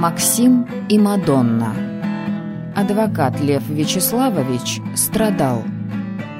Максим и Мадонна. Адвокат Лев Вячеславович страдал.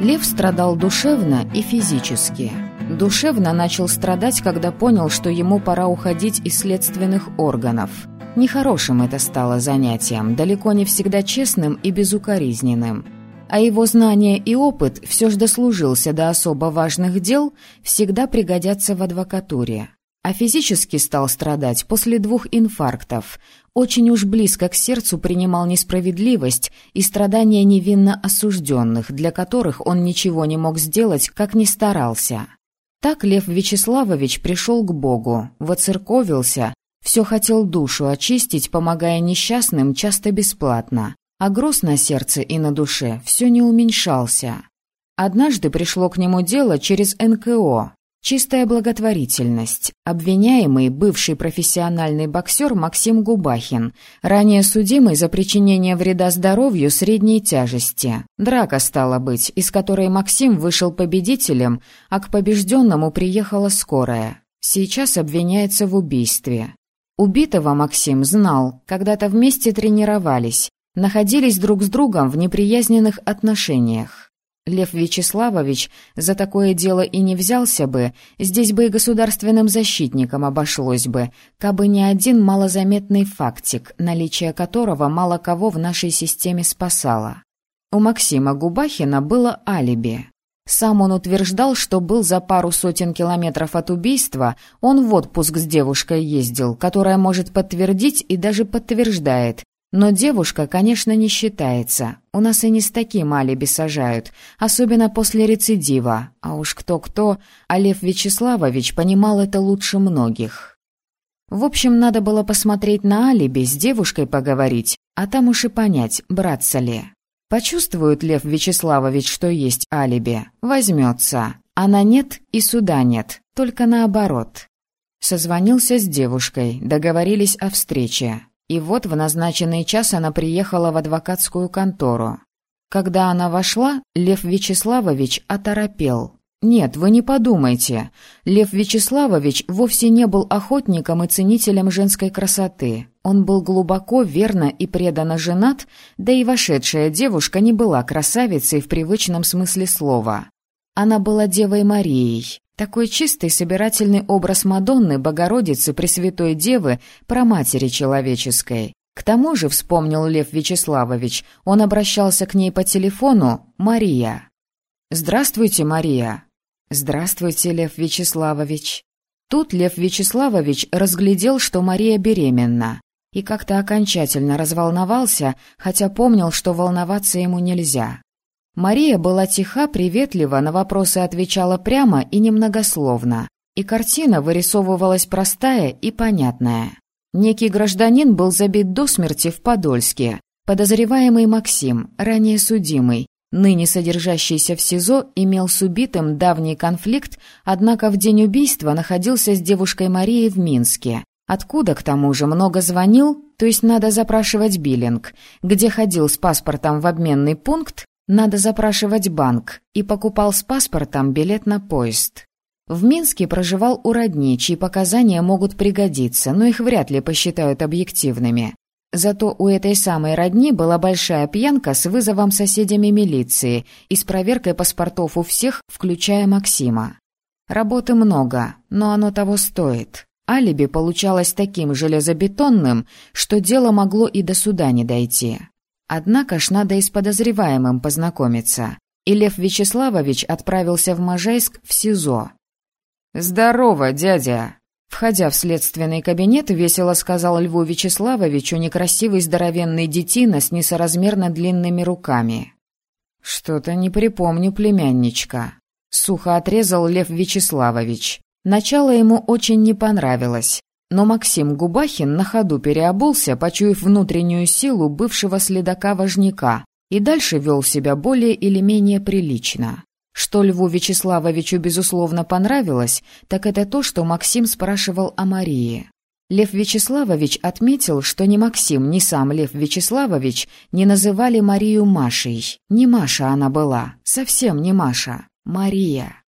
Лев страдал душевно и физически. Душевно начал страдать, когда понял, что ему пора уходить из следственных органов. Нехорошим это стало занятием, далеко не всегда честным и безукоризненным. А его знания и опыт все же дослужился до особо важных дел, всегда пригодятся в адвокатуре. А физически стал страдать после двух инфарктов. Очень уж близко к сердцу принимал несправедливость и страдания невинно осужденных, для которых он ничего не мог сделать, как ни старался. Так Лев Вячеславович пришел к Богу, воцерковился, все хотел душу очистить, помогая несчастным часто бесплатно, а груз на сердце и на душе все не уменьшался. Однажды пришло к нему дело через НКО, Чистая благотворительность. Обвиняемый бывший профессиональный боксер Максим Губахин, ранее судимый за причинение вреда здоровью средней тяжести. Драка стала быть, из которой Максим вышел победителем, а к побежденному приехала скорая. Сейчас обвиняется в убийстве. Убитого Максим знал, когда-то вместе тренировались, находились друг с другом в неприязненных отношениях. Лев Вячеславович за такое дело и не взялся бы, здесь бы и государственным защитником обошлось бы, кабы не один малозаметный фактик, наличие которого мало кого в нашей системе спасало. У Максима Губахина было алиби. Сам он утверждал, что был за пару сотен километров от убийства, он в отпуск с девушкой ездил, которая может подтвердить и даже подтверждает, но девушка, конечно, не считается. У нас и не с таким алиби сажают, особенно после рецидива. А уж кто-кто, а Лев Вячеславович понимал это лучше многих. В общем, надо было посмотреть на алиби, с девушкой поговорить, а там уж и понять, браться ли. Почувствует Лев Вячеславович, что есть алиби, возьмется. Она нет и суда нет, только наоборот. Созвонился с девушкой, договорились о встрече. И вот в назначенный час она приехала в адвокатскую контору. Когда она вошла, Лев Вячеславович оторопел. Нет, вы не подумайте. Лев Вячеславович вовсе не был охотником и ценителем женской красоты. Он был глубоко, верно и преданно женат, да и вошедшая девушка не была красавицей в привычном смысле слова. Она была Девой Марией, такой чистый собирательный образ Мадонны, Богородицы, Пресвятой Девы, про матери человеческой. К тому же, вспомнил Лев Вячеславович, он обращался к ней по телефону «Мария». «Здравствуйте, Мария». «Здравствуйте, Лев Вячеславович». Тут Лев Вячеславович разглядел, что Мария беременна, и как-то окончательно разволновался, хотя помнил, что волноваться ему нельзя. Мария была тиха, приветлива, на вопросы отвечала прямо и немногословно. И картина вырисовывалась простая и понятная. Некий гражданин был забит до смерти в Подольске. Подозреваемый Максим, ранее судимый, ныне содержащийся в СИЗО, имел с убитым давний конфликт, однако в день убийства находился с девушкой Марией в Минске. Откуда, к тому же, много звонил, то есть надо запрашивать биллинг, где ходил с паспортом в обменный пункт, надо запрашивать банк, и покупал с паспортом билет на поезд. В Минске проживал у родни, чьи показания могут пригодиться, но их вряд ли посчитают объективными. Зато у этой самой родни была большая пьянка с вызовом соседями милиции и с проверкой паспортов у всех, включая Максима. Работы много, но оно того стоит. Алиби получалось таким железобетонным, что дело могло и до суда не дойти. Однако ж надо и с подозреваемым познакомиться. И Лев Вячеславович отправился в Можайск в СИЗО. «Здорово, дядя!» Входя в следственный кабинет, весело сказал Льву Вячеславовичу некрасивый здоровенный детина с несоразмерно длинными руками. «Что-то не припомню, племянничка», — сухо отрезал Лев Вячеславович. Начало ему очень не понравилось. Но Максим Губахин на ходу переобулся, почуяв внутреннюю силу бывшего следака-вожняка, и дальше вел себя более или менее прилично. Что Льву Вячеславовичу, безусловно, понравилось, так это то, что Максим спрашивал о Марии. Лев Вячеславович отметил, что ни Максим, ни сам Лев Вячеславович не называли Марию Машей. Не Маша она была, совсем не Маша, Мария.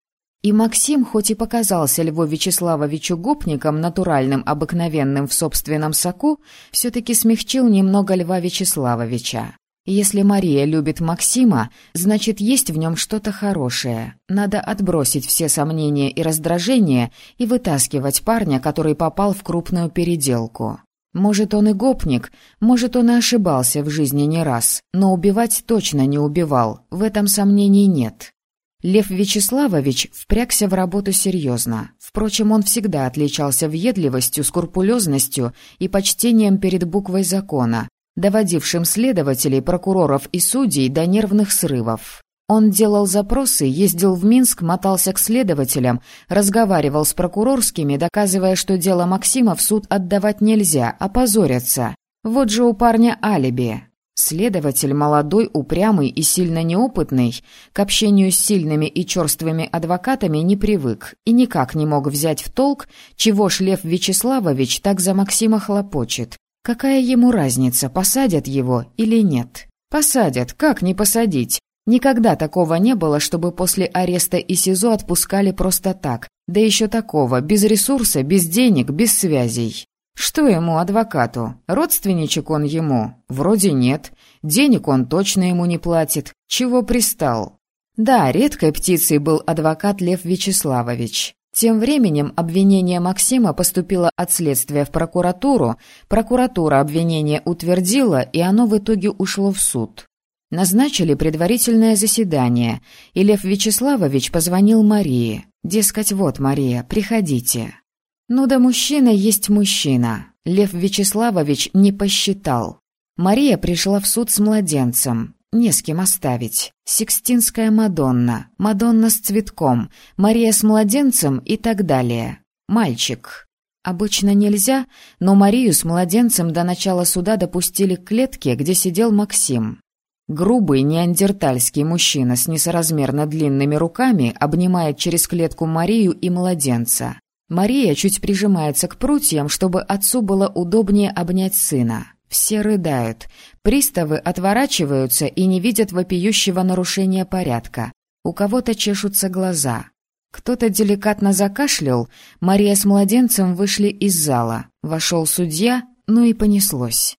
И Максим, хоть и показался Льву Вячеславовичу гопником, натуральным, обыкновенным в собственном соку, все-таки смягчил немного Льва Вячеславовича. Если Мария любит Максима, значит, есть в нем что-то хорошее. Надо отбросить все сомнения и раздражения и вытаскивать парня, который попал в крупную переделку. Может, он и гопник, может, он и ошибался в жизни не раз, но убивать точно не убивал, в этом сомнений нет. Лев Вячеславович впрягся в работу серьезно. Впрочем, он всегда отличался въедливостью, скрупулезностью и почтением перед буквой закона, доводившим следователей, прокуроров и судей до нервных срывов. Он делал запросы, ездил в Минск, мотался к следователям, разговаривал с прокурорскими, доказывая, что дело Максима в суд отдавать нельзя, опозорятся. Вот же у парня алиби. Следователь, молодой, упрямый и сильно неопытный, к общению с сильными и черствыми адвокатами не привык и никак не мог взять в толк, чего ж Лев Вячеславович так за Максима хлопочет. Какая ему разница, посадят его или нет? Посадят, как не посадить? Никогда такого не было, чтобы после ареста и СИЗО отпускали просто так. Да еще такого, без ресурса, без денег, без связей. Что ему, адвокату? Родственничек он ему? Вроде нет. Денег он точно ему не платит. Чего пристал? Да, редкой птицей был адвокат Лев Вячеславович. Тем временем обвинение Максима поступило от следствия в прокуратуру, прокуратура обвинение утвердила, и оно в итоге ушло в суд. Назначили предварительное заседание, и Лев Вячеславович позвонил Марии. Дескать, вот, Мария, приходите. Ну да мужчина есть мужчина. Лев Вячеславович не посчитал. Мария пришла в суд с младенцем. Не с кем оставить. Сикстинская Мадонна, Мадонна с цветком, Мария с младенцем и так далее. Мальчик. Обычно нельзя, но Марию с младенцем до начала суда допустили к клетке, где сидел Максим. Грубый неандертальский мужчина с несоразмерно длинными руками обнимает через клетку Марию и младенца. Мария чуть прижимается к прутьям, чтобы отцу было удобнее обнять сына. Все рыдают. Приставы отворачиваются и не видят вопиющего нарушения порядка. У кого-то чешутся глаза. Кто-то деликатно закашлял, Мария с младенцем вышли из зала. Вошел судья, ну и понеслось.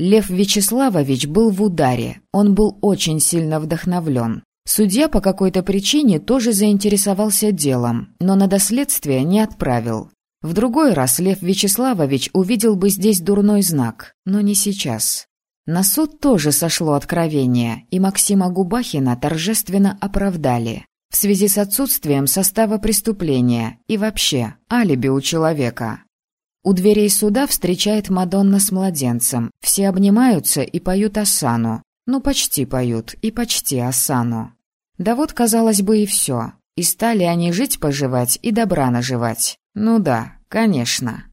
Лев Вячеславович был в ударе, он был очень сильно вдохновлен. Судья по какой-то причине тоже заинтересовался делом, но на доследствие не отправил. В другой раз Лев Вячеславович увидел бы здесь дурной знак, но не сейчас. На суд тоже сошло откровение, и Максима Губахина торжественно оправдали. В связи с отсутствием состава преступления и вообще алиби у человека. У дверей суда встречает Мадонна с младенцем. Все обнимаются и поют осану. Ну, почти поют, и почти осану. Да вот, казалось бы, и все. И стали они жить-поживать и добра наживать. Ну да, конечно.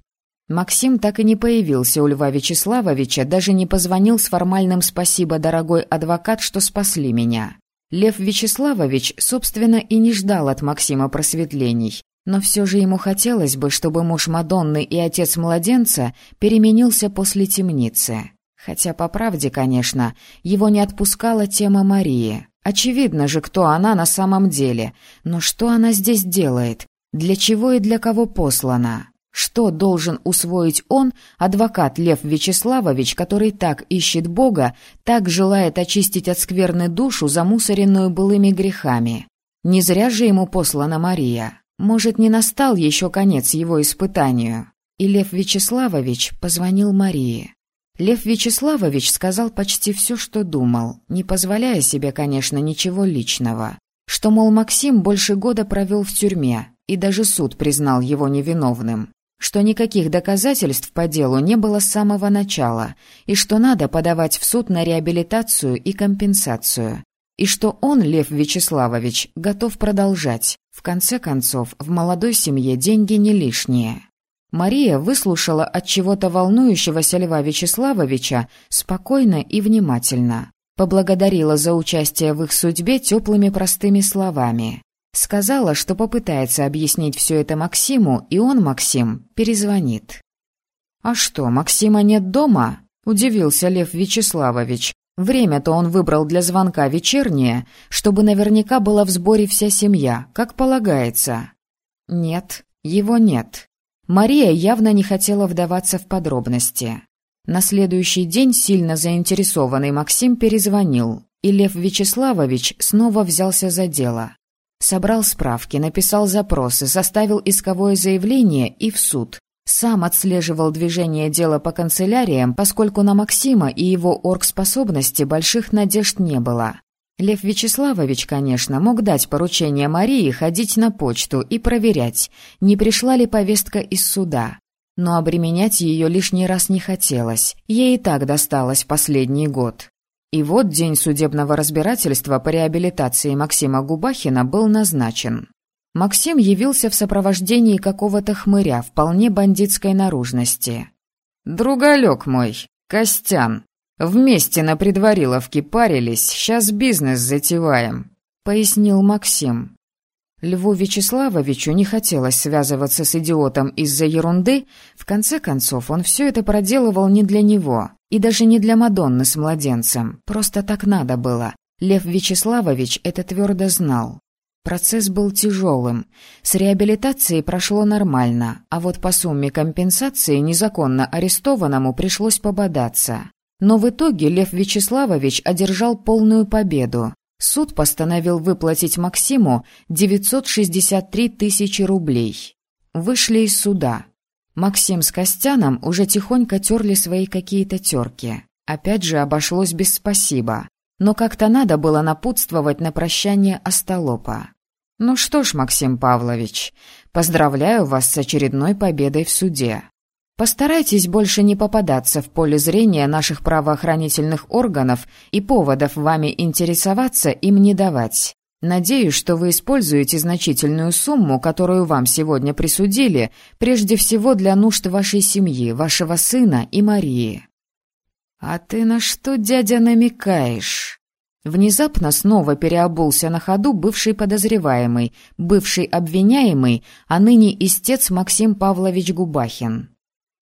Максим так и не появился у Льва Вячеславовича, даже не позвонил с формальным «спасибо, дорогой адвокат, что спасли меня». Лев Вячеславович, собственно, и не ждал от Максима просветлений, но все же ему хотелось бы, чтобы муж Мадонны и отец младенца переменился после темницы. Хотя, по правде, конечно, его не отпускала тема Марии. Очевидно же, кто она на самом деле. Но что она здесь делает? Для чего и для кого послана? Что должен усвоить он, адвокат Лев Вячеславович, который так ищет Бога, так желает очистить от скверны душу, замусоренную былыми грехами? Не зря же ему послана Мария. Может, не настал еще конец его испытанию? И Лев Вячеславович позвонил Марии. Лев Вячеславович сказал почти все, что думал, не позволяя себе, конечно, ничего личного. Что, мол, Максим больше года провел в тюрьме, и даже суд признал его невиновным, что никаких доказательств по делу не было с самого начала, и что надо подавать в суд на реабилитацию и компенсацию, и что он, Лев Вячеславович, готов продолжать. В конце концов, в молодой семье деньги не лишние. Мария выслушала от чего-то волнующегося Льва Вячеславовича спокойно и внимательно. Поблагодарила за участие в их судьбе теплыми простыми словами. Сказала, что попытается объяснить все это Максиму, и он, Максим, перезвонит. «А что, Максима нет дома?» — удивился Лев Вячеславович. Время-то он выбрал для звонка вечернее, чтобы наверняка была в сборе вся семья, как полагается. Нет, его нет. Мария явно не хотела вдаваться в подробности. На следующий день сильно заинтересованный Максим перезвонил, и Лев Вячеславович снова взялся за дело. Собрал справки, написал запросы, составил исковое заявление и в суд. Сам отслеживал движение дела по канцеляриям, поскольку на Максима и его оргспособности больших надежд не было. Лев Вячеславович, конечно, мог дать поручение Марии ходить на почту и проверять, не пришла ли повестка из суда. Но обременять ее лишний раз не хотелось, ей и так досталось последний год. И вот день судебного разбирательства по реабилитации Максима Губахина был назначен. Максим явился в сопровождении какого-то хмыря вполне бандитской наружности. «Другалек мой, Костян, вместе на предвариловке парились, сейчас бизнес затеваем», — пояснил Максим. Льву Вячеславовичу не хотелось связываться с идиотом из-за ерунды, в конце концов он все это проделывал не для него, и даже не для Мадонны с младенцем. Просто так надо было. Лев Вячеславович это твердо знал. Процесс был тяжелым. С реабилитацией прошло нормально, а вот по сумме компенсации незаконно арестованному пришлось пободаться. Но в итоге Лев Вячеславович одержал полную победу. Суд постановил выплатить Максиму 963 тысячи рублей. Вышли из суда. Максим с Костяном уже тихонько терли свои какие-то терки. Опять же обошлось без спасибо. Но как-то надо было напутствовать на прощание остолопа. «Ну что ж, Максим Павлович, поздравляю вас с очередной победой в суде. Постарайтесь больше не попадаться в поле зрения наших правоохранительных органов и поводов вами интересоваться им не давать. Надеюсь, что вы используете значительную сумму, которую вам сегодня присудили, прежде всего для нужд вашей семьи, вашего сына и Марии». «А ты на что, дядя, намекаешь?» Внезапно снова переобулся на ходу бывший подозреваемый, бывший обвиняемый, а ныне истец Максим Павлович Губахин.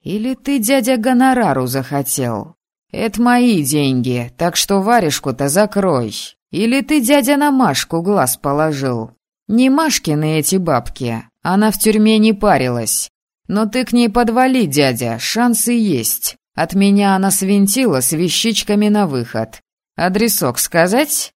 «Или ты, дядя, гонорару захотел? Это мои деньги, так что варежку-то закрой». Или ты, дядя, на Машку глаз положил? Не Машкины эти бабки, она в тюрьме не парилась. Но ты к ней подвали, дядя, шансы есть. От меня она свинтила с вещичками на выход. Адресок сказать?»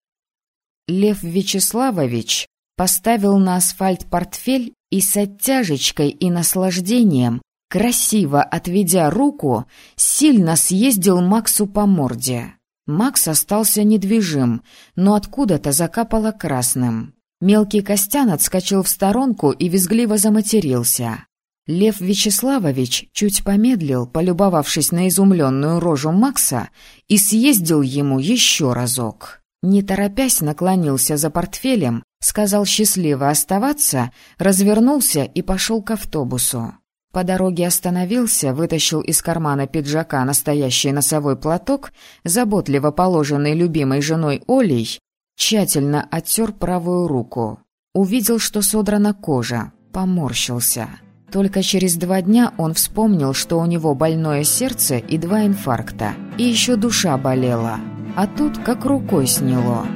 Лев Вячеславович поставил на асфальт портфель и с оттяжечкой и наслаждением, красиво отведя руку, сильно съездил Максу по морде. Макс остался недвижим, но откуда-то закапало красным. Мелкий Костян отскочил в сторонку и визгливо заматерился. Лев Вячеславович чуть помедлил, полюбовавшись на изумленную рожу Макса, и съездил ему еще разок. Не торопясь, наклонился за портфелем, сказал счастливо оставаться, развернулся и пошел к автобусу. По дороге остановился, вытащил из кармана пиджака настоящий носовой платок, заботливо положенный любимой женой Олей, тщательно оттер правую руку. Увидел, что содрана кожа, поморщился. Только через два дня он вспомнил, что у него больное сердце и два инфаркта, и еще душа болела. А тут как рукой сняло.